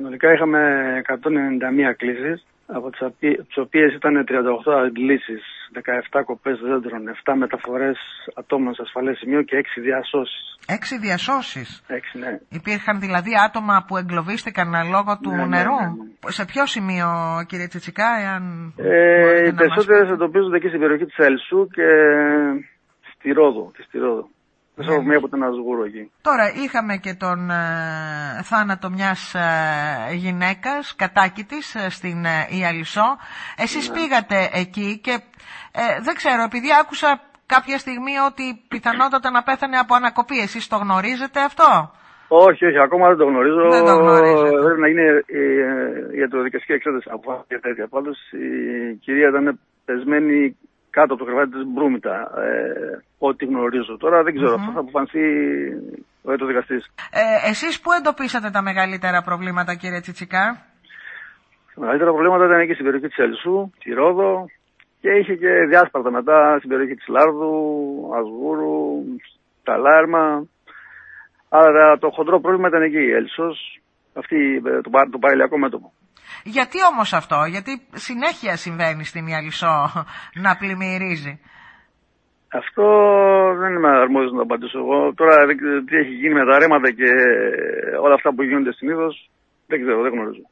Συνολικά είχαμε 191 κλήσεις, από τις οποίες ήταν 38 αντλήσεις, 17 κοπές δέντρων, 7 μεταφορές ατόμων σε ασφαλές σημείο και 6 διασώσεις. Έξι διασώσεις; 6, ναι. Υπήρχαν δηλαδή άτομα που εγκλωβίστηκαν λόγω του Ναι, ναι, νερού; ναι, ναι. Σε ποιο σημείο, κύριε Τσιτσικά, εάν Ε, μπορείτε οι να μας περισσότερες πείτε; εντοπίζονται εκεί στην περιοχή της Ελσού και στη Ρόδο. Τη στη Ρόδο. Ναι. Μέσα από μία από την Ασγούρο εκεί. Τώρα είχαμε και τον ε, θάνατο μιας ε, γυναίκας, κατάκητης, ε, στην ε, Ιαλισσό. Εσείς Ναι. πήγατε εκεί και ε, δεν ξέρω, επειδή άκουσα κάποια στιγμή ότι πιθανότατα να πέθανε από ανακοπή. Εσείς το γνωρίζετε αυτό; Όχι, όχι, ακόμα δεν το γνωρίζω. Δεν το γνωρίζετε. Πρέπει να γίνει ε, ιατροδικαστική εξέταση από και τέτοια. Πάντως η κυρία ήταν πεσμένη κάτω από το κρεβάτι της Μπρούμητα. Ε, ό,τι γνωρίζω. Τώρα δεν ξέρω, αυτό θα αποφανθεί ο ιατροδικαστής. Ε, εσείς πού εντοπίσατε τα μεγαλύτερα προβλήματα κύριε Τσιτσικά; Τα μεγαλύτερα προβλήματα ήταν εκεί στην περιοχή της Ελσού, τη Ρόδο και είχε και διάσπαρτα μετά στην περιοχή της Λάρδου, Ασγούρου, τα Λάρμα. Άρα το χοντρό πρόβλημα ήταν εκεί, η Ελσός, αυτή, ε, το, πα- το παρελιακό μέτωπο. Γιατί όμως αυτό, γιατί συνέχεια συμβαίνει στην Ιαλισσό να πλημμυρίζει; Αυτό δεν είμαι αρμόδιος να το απαντήσω εγώ. Τώρα δεν ξέρω τι έχει γίνει με τα ρέματα και όλα αυτά που γίνονται συνήθως. Δεν ξέρω, δεν γνωρίζω.